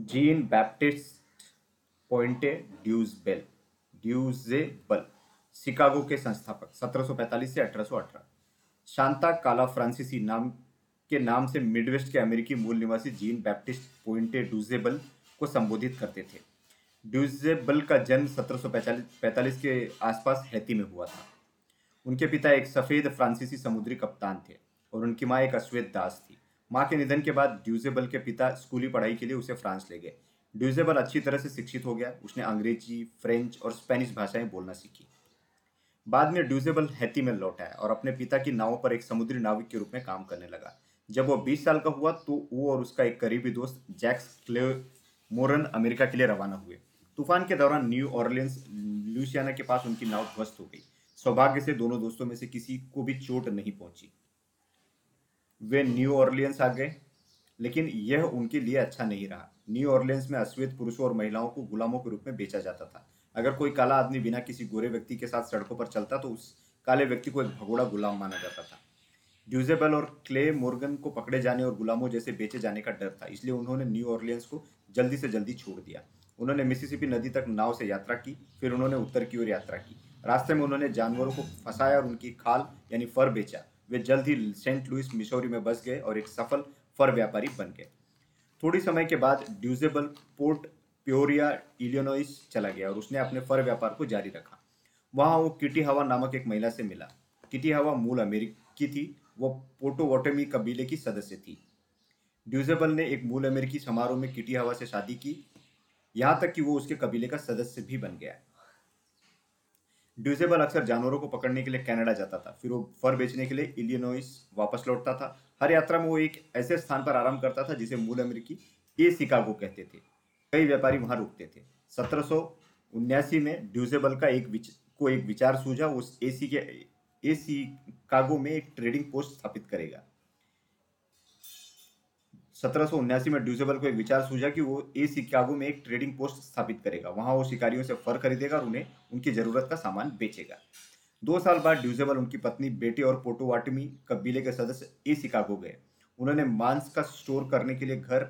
Jean Baptiste Pointe DuSable DuSable Chicago के संस्थापक 1745 से 1818 शांता काला फ्रांसीसी नाम के नाम से मिडवेस्ट के अमेरिकी मूल निवासी जीन बैप्टिस्ट पॉइंटे ड्यूजेबल को संबोधित करते थे। ड्यूजेबल का जन्म 1745 के आसपास हैती में हुआ था। उनके पिता एक सफ़ेद फ्रांसीसी समुद्री कप्तान थे और उनकी माँ एक अश्वेत दास थी। माँ के निधन के बाद ड्यूजेबल के पिता स्कूली पढ़ाई के लिए उसे फ्रांस ले गए। ड्यूजेबल अच्छी तरह से शिक्षित हो गया। उसने अंग्रेज़ी, फ्रेंच और स्पेनिश भाषाएँ बोलना सीखी। बाद में ड्यूजेबल हैती में लौट आया और अपने पिता की नावों पर एक समुद्री नाविक के रूप में काम करने लगा। जब वो 20 साल का हुआ तो वो और उसका एक करीबी दोस्त जैक्स क्ले मोरन अमेरिका के लिए रवाना हुए। तूफ़ान के दौरान न्यू ऑर्लियंस लुसियाना के पास उनकी नाव ध्वस्त हो गई। सौभाग्य से दोनों दोस्तों में से किसी को भी चोट नहीं पहुँची। वे न्यू ऑर्लियंस आ गए, लेकिन यह उनके लिए अच्छा नहीं रहा। न्यू ऑर्लियंस में अश्वेत पुरुषों और महिलाओं को गुलामों के रूप में बेचा जाता था। अगर कोई काला आदमी बिना किसी गोरे व्यक्ति के साथ सड़कों पर चलता तो उस काले व्यक्ति को एक भगोड़ा गुलाम माना जाता था। ड्यूजेबल और क्ले मोर्गन को पकड़े जाने और गुलामों जैसे बेचे जाने का डर था, इसलिए उन्होंने न्यू ऑर्लियंस को जल्दी से जल्दी छोड़ दिया। उन्होंने मिसिसिपी नदी तक नाव से यात्रा की, फिर उन्होंने उत्तर की ओर यात्रा की। रास्ते में उन्होंने जानवरों को फंसाया और उनकी खाल यानी फर बेचा। वे जल्द ही सेंट लुइस, मिसौरी में बस गए और एक सफल फर व्यापारी बन गए। थोड़ी समय के बाद ड्यूजेबल पोर्ट प्योरिया इलियोनोइस चला गया और उसने अपने फर व्यापार को जारी रखा। वहाँ वो किटी हवा नामक एक महिला से मिला। किटी हवा मूल अमेरिकी थी, वो पोटोवोटमी कबीले की सदस्य थी। ड्यूजेबल ने एक मूल अमेरिकी समारोह में किटी हवा से शादी की। यहाँ तक कि वो उसके कबीले का सदस्य भी बन गया। ड्यूजेबल अक्सर जानवरों को पकड़ने के लिए कनाडा जाता था। फिर वो फर बेचने के लिए इलियनोइस वापस लौटता था। हर यात्रा में वो एक ऐसे स्थान पर आराम करता था जिसे मूल अमेरिकी ए शिकागो कहते थे। कई व्यापारी वहाँ रुकते थे। सत्रह में ड्यूजेबल का एक विच, को एक विचार सूझा उस एसी के ए कागो में एक ट्रेडिंग पोस्ट स्थापित करेगा। सत्रह में ड्यूजेबल को एक विचार सूझा कि वो ए शिकागो में एक ट्रेडिंग पोस्ट स्थापित करेगा। वहाँ वो शिकारियों से फर खरीदेगा और उन्हें उनकी ज़रूरत का सामान बेचेगा। दो साल बाद ड्यूजेबल उनकी पत्नी, बेटी और पोटोवाटमी कबीले के सदस्य ए शिकागो गए। उन्होंने मांस का स्टोर करने के लिए घर,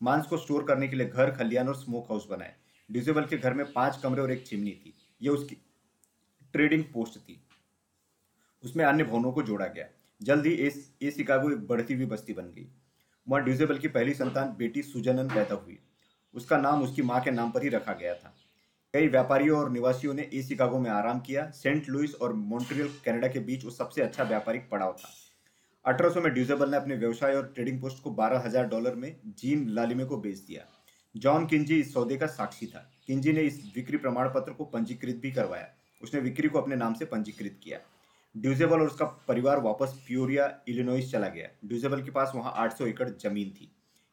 मांस को स्टोर करने के लिए घर, खलियान और स्मोक हाउस बनाए। ड्यूजेबल के घर में पाँच कमरे और एक चिमनी थी। ये उसकी ट्रेडिंग पोस्ट थी। उसमें अन्य भवनों को जोड़ा गया। जल्द ही ए शिकागो एक बढ़ती हुई बस्ती बन गई। वहाँ ड्यूजेबल की पहली संतान बेटी सुजनन पैदा हुई। उसका नाम उसकी माँ के नाम पर ही रखा गया था। कई व्यापारियों और निवासियों ने ई शिकागो में आराम किया। सेंट लुइस और मॉन्ट्रियल, कनाडा के बीच वो सबसे अच्छा व्यापारिक पड़ाव था। अठारह सौ में ड्यूजेबल ने अपने व्यवसाय और ट्रेडिंग पोस्ट को बारह हज़ार डॉलर में जीन लालिमे को बेच दिया। जॉन किंजी इस सौदे का साक्षी था। किंजी ने इस बिक्री प्रमाण पत्र को पंजीकृत भी करवाया। उसने बिक्री को अपने नाम से पंजीकृत किया। ड्यूजेबल और उसका परिवार वापस प्योरिया इलिनोइस चला गया। ड्यूजेबल के पास वहाँ 800 एकड़ ज़मीन थी।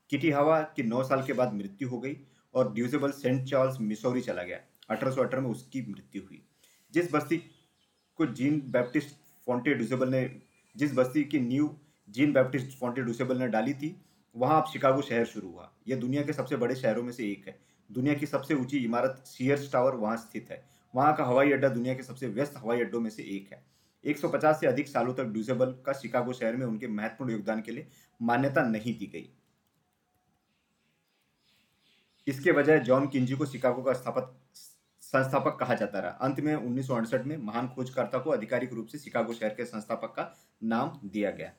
किटी हवा की 9 साल के बाद मृत्यु हो गई और ड्यूजेबल सेंट चार्ल्स मिसौरी चला गया। अठारह में उसकी मृत्यु हुई। जिस बस्ती को जीन बैप्टिस्ट फॉन्टे ड्यूजेबल ने, जिस बस्ती की न्यू जीन बैप्टिस्ट फॉन्टे ड्यूसेबल ने डाली थी, वहाँ अब शिकागो शहर शुरू हुआ। यह दुनिया के सबसे बड़े शहरों में से एक है। दुनिया की सबसे ऊँची इमारत सीयर्स टावर वहाँ स्थित है। वहाँ का हवाई अड्डा दुनिया के सबसे व्यस्त हवाई अड्डों में से एक है। 150 से अधिक सालों तक ड्यूजेबल का शिकागो शहर में उनके महत्वपूर्ण योगदान के लिए मान्यता नहीं दी गई। इसके बजाय जॉन किंजी को शिकागो का स्थापक संस्थापक कहा जाता रहा। अंत में उन्नीस सौ अड़सठ में महान खोजकर्ता को आधिकारिक रूप से शिकागो शहर के संस्थापक का नाम दिया गया।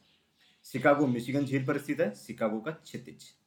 शिकागो, मिशिगन झील पर स्थित है। शिकागो का क्षितिज।